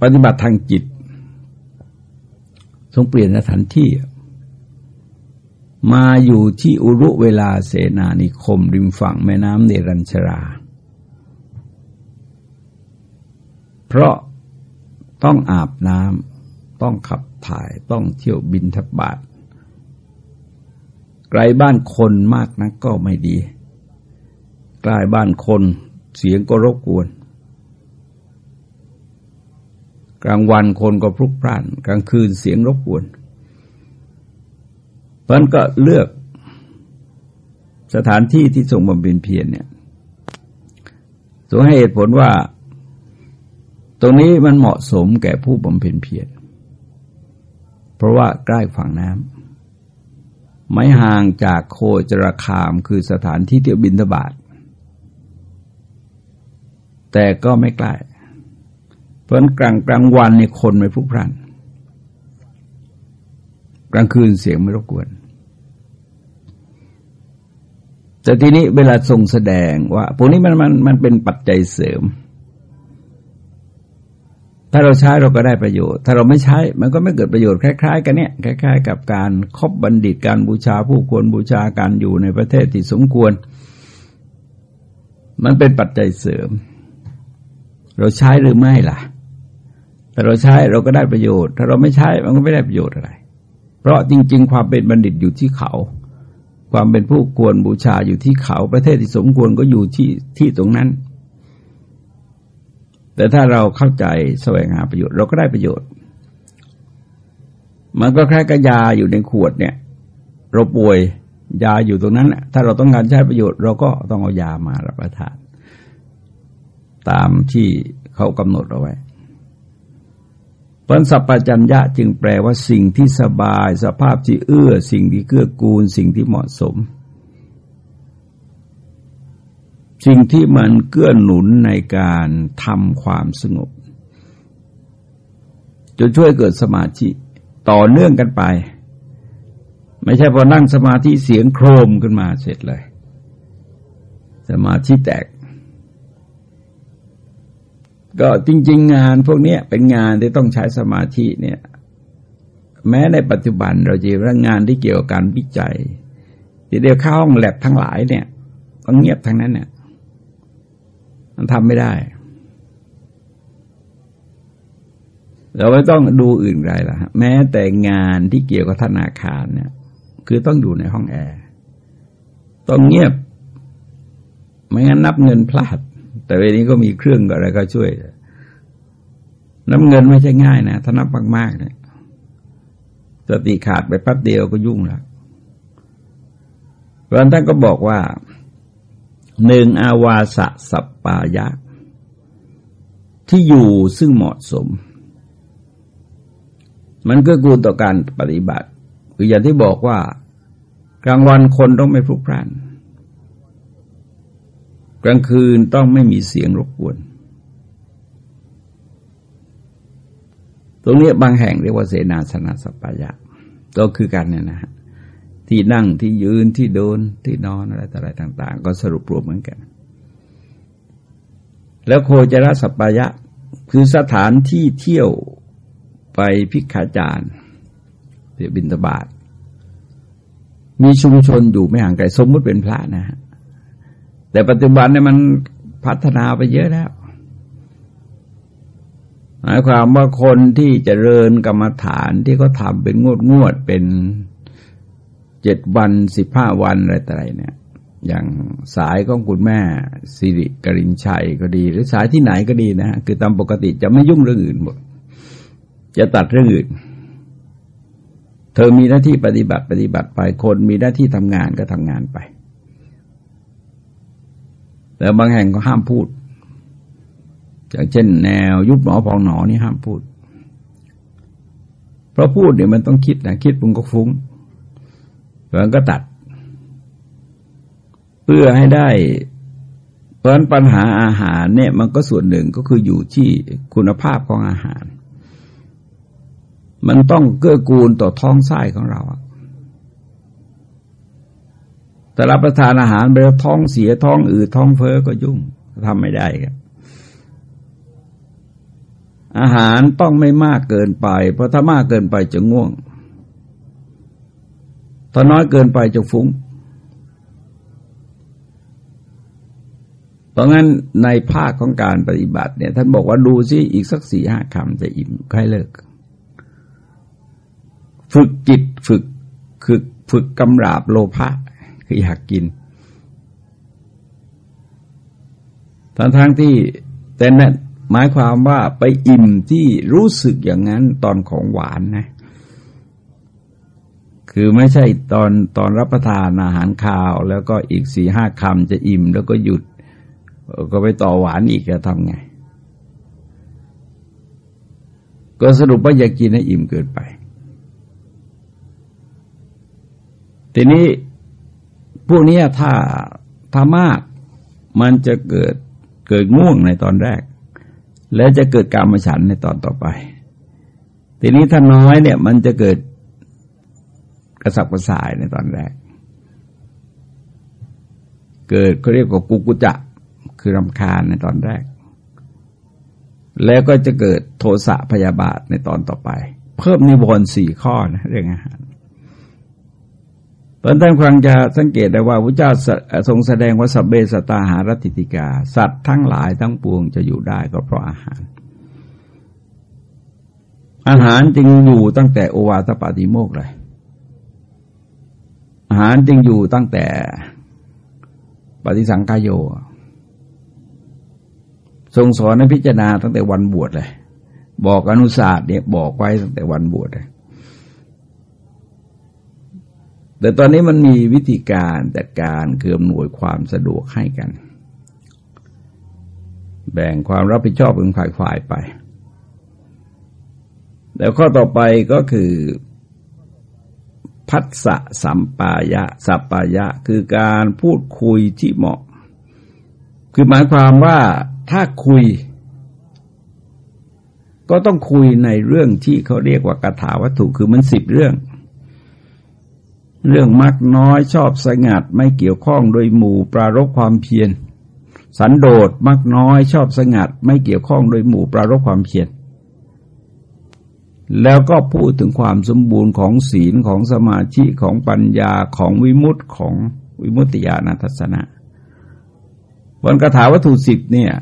ปฏิบัติทางจิต รงเปลี่ยนสถานที่ มาอยู่ที่อุรุเวลาเสนานิคม ริมฝั่งแม่น้ำเนรัญชรา เพราะต้องอาบน้ำต้องขับถ่ายต้องเที่ยวบินทบาทไกลบ้านคนมากนักก็ไม่ดี ใกล้บ้านคนเสียงก็รบกวน กลางวันคนก็พลุกพล่าน กลางคืนเสียงรบกวนเพราะนั้นก็เลือกสถานที่ที่ทรงบำเพ็ญเพียรเนี่ยทรงให้เหตุผลว่า ตรงนี้มันเหมาะสมแก่ผู้บำเพ็ญเพียรเพราะว่าใกล้ฝั่งน้ำไม่ห่างจากโคจรคามคือสถานที่เที่ยวบินทบาทแต่ก็ไม่ใกล้ เพราะกลางกลางวันเนี่คนไม่พลุกพล่านกลางคืนเสียงไม่รบกวน แต่ทีนี้เวลาทรงแสดงว่าพวกนี้มันมันมันเป็นปัจจัยเสริม ถ้าเราใช้เราก็ได้ประโยชน์ ถ้าเราไม่ใช้มันก็ไม่เกิดประโยชน์คล้าย ๆ กันเนี่ยคล้าย ๆ กับการครบบัณฑิตการบูชาผู้ควรบูชาการอยู่ในประเทศที่สมควร มันเป็นปัจจัยเสริม เราใช้หรือไม่ล่ะ แต่เราใช้เราก็ได้ประโยชน์ ถ้าเราไม่ใช้มันก็ไม่ได้ประโยชน์อะไร เพราะจริง ๆ ความเป็นบัณฑิตอยู่ที่เขา ความเป็นผู้ควรบูชาอยู่ที่เขา ประเทศที่สมควรก็อยู่ที่ที่ตรงนั้น แต่ถ้าเราเข้าใจแสวงหาประโยชน์ เราก็ได้ประโยชน์ มันก็แค่กระยาอยู่ในขวดเนี่ย เราป่วยยาอยู่ตรงนั้นถ้าเราต้องการใช้ประโยชน์ เราก็ต้องเอายามารับประทาน ตามที่เขากำหนดเอาไว้ พราะสัพพัญญะจึงแปลว่าสิ่งที่สบาย สภาพที่เอื้อ สิ่งที่เกื้อกูล สิ่งที่เหมาะสม สิ่งที่มันเกื้อหนุนในการทำความสงบจะช่วยเกิดสมาธิต่อเนื่องกันไป ไม่ใช่พอนั่งสมาธิเสียงโครมขึ้นมาเสร็จเลย สมาธิแตก ก็จริง ๆ งานพวกนี้เป็นงานที่ต้องใช้สมาธิเนี่ย แม้ในปัจจุบันเราจะเรื่องงานที่เกี่ยวกับการวิจัยที่เดียวเข้าห้องแลบทั้งหลายเนี่ยต้องเงียบทั้งนั้นเนี่ยมันทำไม่ได้ เราไม่ต้องดูอื่นไรล่ะแม้แต่งานที่เกี่ยวกับธนาคารเนี่ย คือต้องอยู่ในห้องแอร์ต้องเงียบ ไม่งั้นนับเงินพลาด แต่เวลนี้ก็มีเครื่องอะไรก็ช่วย น้ำเงินไม่ใช่ง่ายนะถ้านับมากๆเนี่ยสติขาดไปแป๊บเดียวก็ยุ่งแล้วพระท่านก็บอกว่าหนึ่งอาวาสสัปปายะ ที่อยู่ซึ่งเหมาะสม มันก็กูต่อการปฏิบัติ คืออย่างที่บอกว่ากลางวันคนต้องไม่พลุกพล่าน กลางคืนต้องไม่มีเสียงรบกวน ตรงนี้บางแห่งเรียกว่าเสนาสนะสัปปายะก็คือกันเนี่ยนะฮะที่นั่งที่ยืนที่เดินที่นอนอะไรต่ออะไรต่าง ๆ ก็สรุปรวมเหมือนกัน แล้วโคจรสัปปายะ คือสถานที่เที่ยวไปพิกาจารเพื่อบินตบาทมีชุมชนอยู่ไม่ห่างไกลสมมุติเป็นพระนะฮะ แต่ปัจจุบันเนี่ยมันพัฒนาไปเยอะแล้ว หมายความว่าคนที่จเจริญกรรมฐานที่เขาทำเป็นงวดงวดเป็นเจ็ดวันสิบห้าวันอะไรต่ออะไรเนี่ย อย่างสายของคุณแม่สิริกรินชัยก็ดี หรือสายที่ไหนก็ดีนะคือตามปกติจะไม่ยุ่งเรื่องอื่นหมดจะตัดเรื่องอื่น เธอมีหน้าที่ปฏิบัติปฏิบัติไปคนมีหน้าที่ทำงานก็ทำงานไป แต่บางแห่งก็ห้ามพูดอย่างเช่น แนวยุบหนอพองหนอนี่ห้ามพูด เพราะพูดเนี่ยมันต้องคิดนะคิดปุงก็ฟุ้งมันก็ตัด เพื่อให้ได้ เพราะปัญหาอาหารเนี่ย มันก็ส่วนหนึ่งก็คืออยู่ที่คุณภาพของอาหาร มันต้องเกื้อกูลต่อท้องไส้ของเราอะ แต่รับประทานอาหารไปแล้วท้องเสียท้องอืดท้องเฟ้อก็ยุ่งทำไม่ได้ครับอาหารต้องไม่มากเกินไป เพราะถ้ามากเกินไปจะง่วง ถ้าน้อยเกินไปจะฟุ้ง เพราะงั้นในภาคของการปฏิบัติเนี่ย ท่านบอกว่าดูซิอีกสักสี่ห้าคำจะอิ่มใครเลิก ฝึกจิตฝึกคือฝึกกำราบโลภะ คืออยากกินทั้งทั้งที่แต่นั้นหมายความว่าไปอิ่มที่รู้สึกอย่างนั้นตอนของหวานนะ คือไม่ใช่ตอนตอนรับประทานอาหารข้าว แล้วก็อีกสี่ห้าคำจะอิ่มแล้วก็หยุด ก็ไปต่อหวานอีกจะทำไง ก็สรุปว่าอย่ากินให้อิ่มเกินไป ทีนี้ พวกนี้ถ้าถ้ามากมันจะเกิดเกิดง่วงในตอนแรก และจะเกิดการมาฉันในตอนต่อไป ทีนี้ถ้าน้อยเนี่ย มันจะเกิดกระสับกระส่ายในตอนแรก เกิดเขาเรียกว่ากุกุจะคือรำคาญในตอนแรก แล้วก็จะเกิดโทสะพยาบาทในตอนต่อไป เพิ่มนิวรณ์สี่ข้อนะเรื่องอาหาร ตอนท่านฟังจะสังเกตได้ว่าพระเจ้าทรงแสดงว่าสัพเบสตาหารติติกา สัตว์ทั้งหลายทั้งปวงจะอยู่ได้ก็เพราะอาหาร อาหารจึงอยู่ตั้งแต่โอวาทปาติโมกเลย อาหารจึงอยู่ตั้งแต่ปฏิสังกายโยทรงสอนในพิจารณาตั้งแต่วันบวชเลย บอกอนุศาสตร์เนี่ยบอกไว้ตั้งแต่วันบวชเลย แต่ตอนนี้มันมีวิธีการจัดการเกือมหน่วยความสะดวกให้กัน แบ่งความรับผิดชอบเป็นฝ่ายๆไป แล้วข้อต่อไปก็คือ พัสสะสัมปายะ สัปปายะ คือการพูดคุยที่เหมาะ คือหมายความว่าถ้าคุย ก็ต้องคุยในเรื่องที่เขาเรียกว่ากถาวัตถุคือมันสิบเรื่อง เรื่องมักน้อยชอบสงัดไม่เกี่ยวข้องโดยหมู่ปรารบความเพียร สันโดษมักน้อยชอบสงัด ไม่เกี่ยวข้องโดยหมู่ปรารบความเพียร แล้วก็พูดถึงความสมบูรณ์ของศีลของสมาธิของปัญญาของวิมุตติของวิมุตติญาณทัศนะวันกถาวัตถุสิบเนี่ย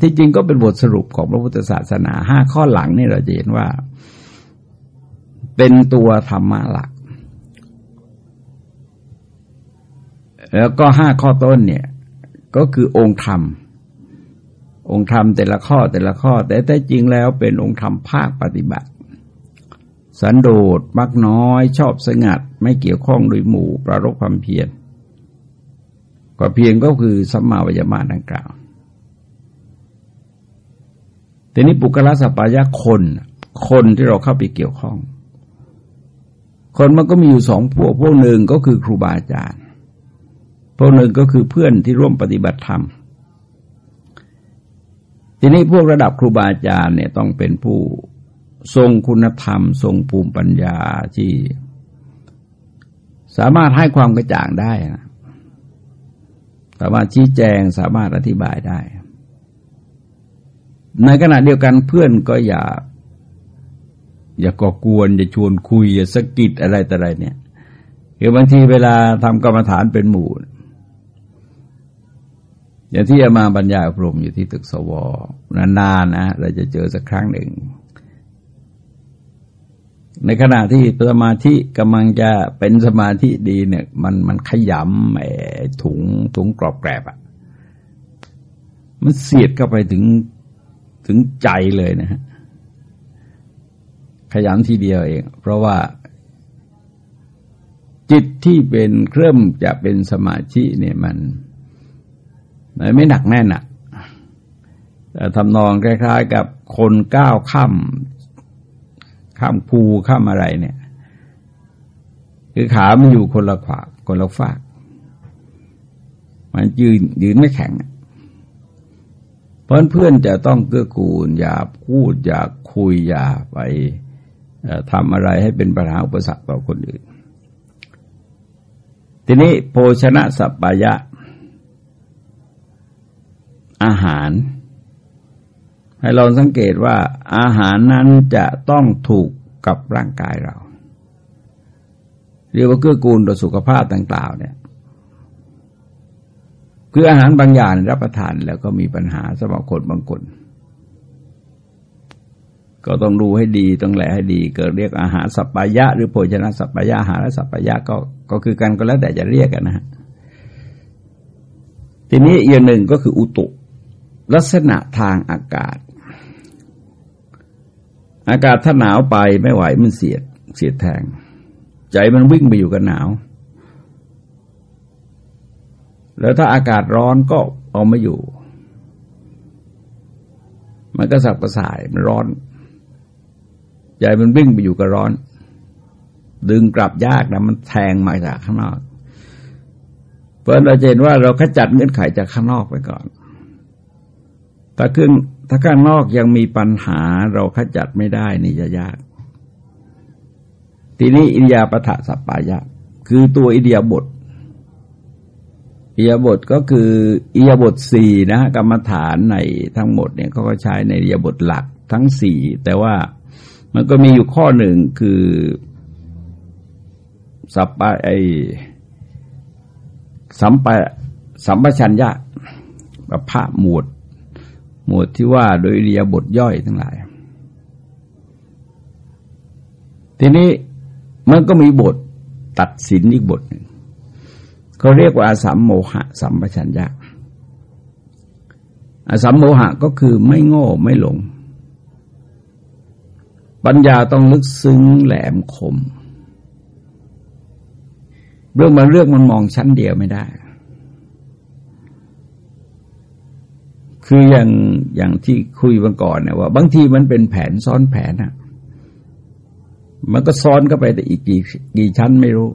ที่จริงก็เป็นบทสรุปของพระพุทธศาสนาห้าข้อหลังนี่เราจะเห็นว่า เป็นตัวธรรมะหลัก แล้วก็ห้าข้อต้นเนี่ยก็คือองค์ธรรม องค์ธรรมแต่ละข้อแต่ละข้อ แต่แต่จริงแล้วเป็นองค์ธรรมภาคปฏิบัติ สันโดษมักน้อย ชอบสงัด ไม่เกี่ยวข้องโดยหมู่ ประรบความเพียรก็เพียงก็คือสัมมาวิยามาดังกล่าวทีนี้ปุกละสปปายะคน คนที่เราเข้าไปเกี่ยวข้อง คนมันก็มีอยู่สองพวกพวกหนึ่งก็คือครูบาอาจารย์ พวกหนึ่งก็คือเพื่อนที่ร่วมปฏิบัติธรรม ทีนี้พวกระดับครูบาอาจารย์เนี่ยต้องเป็นผู้ทรงคุณธรรม ทรงภูมิปัญญาที่ สามารถให้ความกระจ่างได้นะสามารถชี้แจงสามารถอธิบายได้ ในขณะเดียวกันเพื่อนก็อย่า อย่าก่อกวน อย่าชวนคุย อย่าสะกิดอะไรแต่อะไรเนี่ยคือบางทีเวลาทำกรรมฐานเป็นหมู่ อย่างที่จะมาบรรยายอบรมอยู่ที่ตึกสวนานๆนะเราจะเจอสักครั้งหนึ่ง ในขณะที่สมาธิกำลังจะเป็นสมาธิดีเนี่ย มันมันขยำแหมถุงถุงกรอบแกรบอะมันเสียดเข้าไปถึงถึงใจเลยนะฮะขยำทีเดียวเอง เพราะว่าจิตที่เป็นเครื่องจะเป็นสมาธิเนี่ยมัน ไม่หนักแน่นอะทำนองคล้าย ๆ กับคนก้าวข้ามข้ามภูข้ามอะไรเนี่ย คือขามันอยู่คนละขวาคนละฝาก มันยืนยืนไม่แข็งเพราะเพื่อนจะต้องเกื้อกูล อย่าพูด อย่าคุย อย่าไปทำอะไรให้เป็นปัญหาอุปสรรคต่อคนอื่น ทีนี้โภชนะสัพพายะ อาหาร ให้เราสังเกตว่าอาหารนั้นจะต้องถูกกับร่างกายเรา เรียกว่าเกื้อกูลต่อสุขภาพต่างๆเนี่ยคืออาหารบางอย่างรับประทานแล้วก็มีปัญหาสำหรับคนบางคน ก็ต้องดูให้ดีต้องแหลให้ดี เกิดเรียกอาหารสัพพายะ หรือโภชนะสัพพายะอาหารและสัพพายะก็ก็คือกันก็แล้วแต่จะเรียกกันนะฮะทีนี้อีกหนึ่งก็คืออุตุ ลักษณะทางอากาศ อากาศถ้าหนาวไปไม่ไหวมันเสียด เสียดแทง ใจมันวิ่งไปอยู่กับหนาว แล้วถ้าอากาศร้อนก็เอาไม่อยู่ มันก็สับกระส่ายมันร้อน ใจมันวิ่งไปอยู่กับร้อน ดึงกลับยากนะมันแทงมาจากข้างนอก เพราะเราเห็นว่าเราขจัดเงื่อนไขจากข้างนอกไปก่อน ถ้าขึ้นถ้าข้างนอกยังมีปัญหาเราขจัดไม่ได้นี่จะยาก ทีนี้อินยาปะทะสัปปายะ คือตัวอิเดียบทอิยาบทก็คืออิยาบทสี่นะกรรมฐานในทั้งหมดเนี่ยเขาก็ใช้ในอิยาบทหลักทั้งสี่แต่ว่ามันก็มีอยู่ข้อหนึ่งคือสัปปะไอสัมปะสัมปชัญญะประพะหมวด หมวดที่ว่าโดยเรียบทย่อยทั้งหลาย ทีนี้มันก็มีบทตัดสินอีกบทหนึ่งเขาเรียกว่าอาสัมโมหะสัมปชัญญะอาสัมโมหะก็คือไม่โง่ไม่หลง ปัญญาต้องลึกซึ้งแหลมคม เรื่องบางเรื่องมันมองชั้นเดียวไม่ได้ คืออย่างอย่างที่คุยมาก่อนเนี่ยว่า บางทีมันเป็นแผนซ้อนแผนอะมันก็ซ้อนเข้าไปแต่อีกกี่กี่ชั้นไม่รู้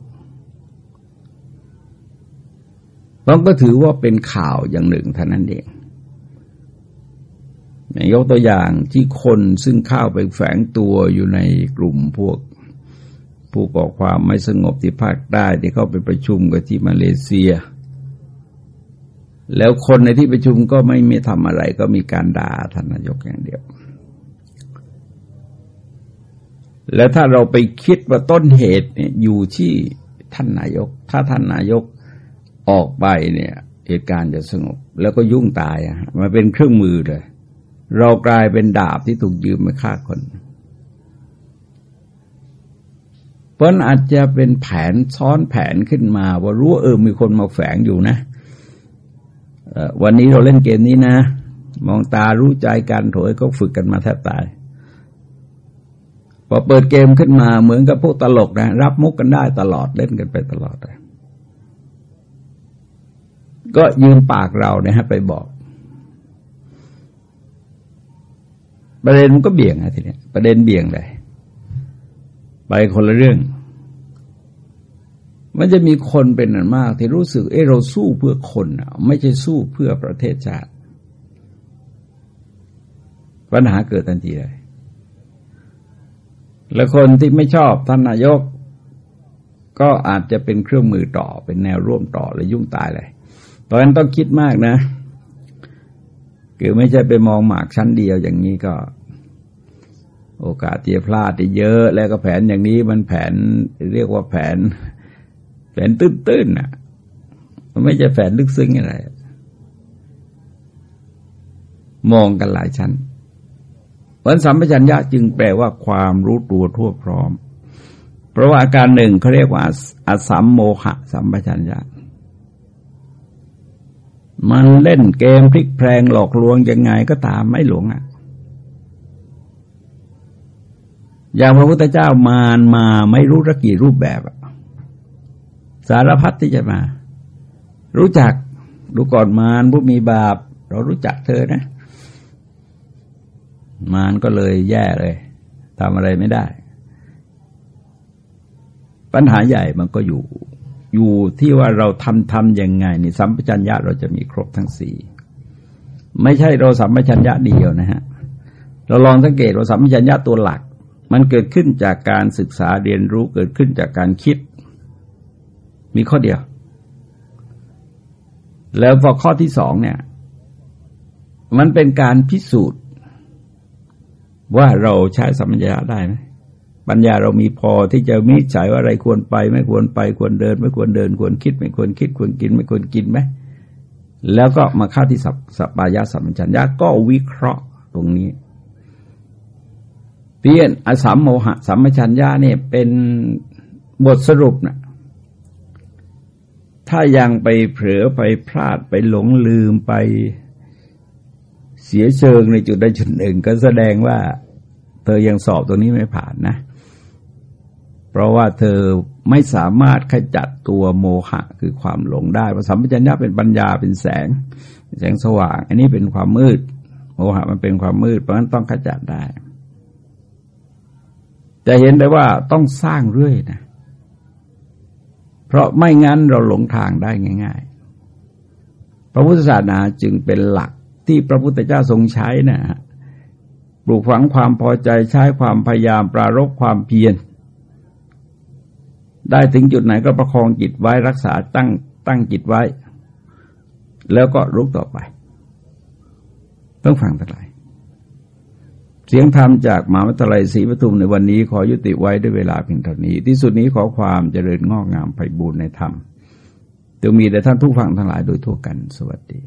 ต้องก็ถือว่าเป็นข่าวอย่างหนึ่งเท่านั้นเองยกตัวอย่างที่คนซึ่งเข้าไปแฝงตัวอยู่ในกลุ่มพวก ผู้ก่อความไม่สงบที่ภาคใต้ที่เข้าไปประชุมกับที่มาเลเซีย แล้วคนในที่ประชุมก็ไม่มีทำอะไร ก็มีการด่าท่านนายกอย่างเดียว แล้วถ้าเราไปคิดว่าต้นเหตุเนี่ยอยู่ที่ท่านนายก ถ้าท่านนายกออกไปเนี่ยเหตุการณ์จะสงบ แล้วก็ยุ่งตายอะมาเป็นเครื่องมือเลย เรากลายเป็นดาบที่ถูกยืมมาฆ่าคนเพราะอาจจะเป็นแผนซ้อนแผนขึ้นมา ว่ารู้เออมีคนมาแฝงอยู่นะ วันนี้เราเล่นเกมนี้นะ มองตารู้ใจกันโถยก็ฝึกกันมาแทบตาย พอเปิดเกมขึ้นมาเหมือนกับพวกตลกนะ รับมุกกันได้ตลอดเล่นกันไปตลอดก็ยืมปากเราเนี่ยฮะไปบอก ประเด็นมันก็เบี่ยงอะทีนี้ประเด็นเบี่ยงเลยไปคนละเรื่อง มันจะมีคนเป็นอันมาก ที่รู้สึกเออเราสู้เพื่อคนไม่ใช่สู้เพื่อประเทศชาติ ปัญหาเกิดทันทีเลยและคนที่ไม่ชอบท่านนายก ก็อาจจะเป็นเครื่องมือต่อเป็นแนวร่วมต่อและยุ่งตายเลยตอนนั้นต้องคิดมากนะคือไม่ใช่ไปมองหมากชั้นเดียวอย่างนี้ก็ โอกาสที่จะพลาดเยอะ แล้วก็แผนอย่างนี้มันแผนเรียกว่าแผน นตื้นๆน่ะ มันไม่ใช่แฝนลึกซึ้งอะไร มองกันหลายชั้นวันสัมปชัญญะจึงแปลว่าความรู้ตัวทั่วพร้อม เพราะว่าอาการหนึ่งเขาเรียกว่าอสัมโมหะสัมปชัญญะ มันเล่นเกมพลิกแพลงหลอกลวงยังไงก็ตามไม่หลงอะอย่างพระพุทธเจ้ามารมาไม่รู้ระกี่รูปแบบอะ สารพัดที่จะมา รู้จักดูก่อนมารผู้มีบาป เรารู้จักเธอนะ มารก็เลยแย่เลยทำอะไรไม่ได้ ปัญหาใหญ่มันก็อยู่ อยู่ที่ว่าเราทำทำยังไงนี่สัมปชัญญะเราจะมีครบทั้งสี่ไม่ใช่เราสัมปชัญญะเดียวนะฮะ เราลองสังเกตว่าสัมปชัญญะตัวหลัก มันเกิดขึ้นจากการศึกษาเรียนรู้เกิดขึ้นจากการคิด มีข้อเดียว แล้วพอข้อที่สองเนี่ย มันเป็นการพิสูจน์ ว่าเราใช้สัมปชัญญะได้ไหมปัญญาเรามีพอที่จะมิจฉัยว่าอะไรควรไป ไม่ควรไปควรเดิน ไม่ควรเดิน ควรคิด ไม่ควรคิด ควรกิน ไม่ควรกินไหมแล้วก็มาเข้าที่สัสัปายะสัมปชัญญะก็วิเคราะห์ตรงนี้เพียนอสัมโมหะสัมปชัญญะเนี่ยเป็นบทสรุปนะ ถ้ายังไปเผลอไปพลาดไปหลงลืมไปเสียเชิงในจุดใดจุดหนึ่ง ก็แสดงว่า เธอยังสอบตรงนี้ไม่ผ่านนะ เพราะว่าเธอไม่สามารถขจัดตัวโมหะคือความหลงได้เพราะสัมปชัญญะเป็นปัญญาเป็นแสง แสงสว่าง อันนี้เป็นความมืด โมหะมันเป็นความมืด เพราะฉะนั้นต้องขจัดได้ จะเห็นได้ว่าต้องสร้างเรื่อยนะ เพราะไม่งั้นเราหลงทางได้ง่าย ๆ พระพุทธศาสนาจึงเป็นหลักที่พระพุทธเจ้าทรงใช้นะฮะปลูกฝังความพอใจใช้ความพยายามปรารบความเพียรได้ถึงจุดไหนก็ประคองจิตไว้รักษาตั้งตั้งจิตไว้ แล้วก็ลุกต่อไป ต้องฟังทั้งหลาย เสียงธรรมจากมหาวิทยาลัยศรีปทุมในวันนี้ขอยุติไว้ด้วยเวลาเพียงเท่านี้ ที่สุดนี้ขอความเจริญงอกงามไปบูรณนธรรมจะมีแต่ท่านผู้ฟังทั้งหลายโดยทั่วกันสวัสดี